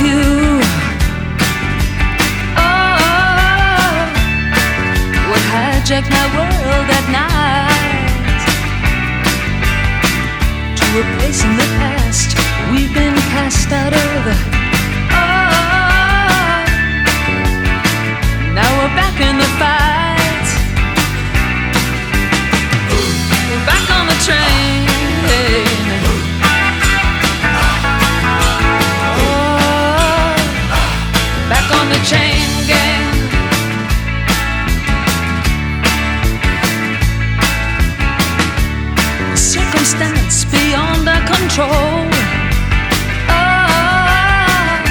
You, oh, would hijack my world at night to a place in the past we've been cast out of. On the chain gang. circumstance beyond our control. Ah,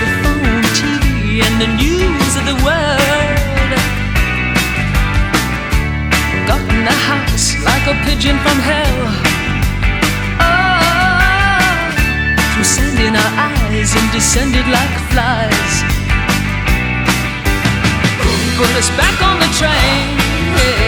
the phone, TV, and the news of the world. The house like a pigeon from hell. Ah, through sand in our eyes and descended like flies. Put us back on the train. Back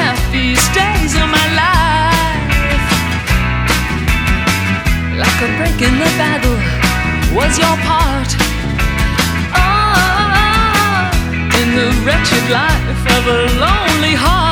Happiest days of my life. Like a break in the battle was your part. Ah, in the wretched life of a lonely heart.